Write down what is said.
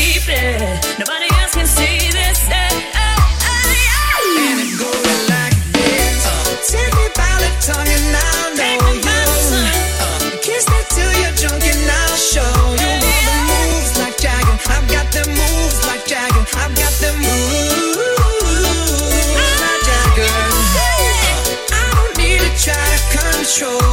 Nobody else can see this. Eh, eh, eh, Day. It like this. Uh, Take me by the tongue and I'll know you. Uh, kiss me till you're drunk and I'll show you. I've got moves like I've got moves like uh, I control.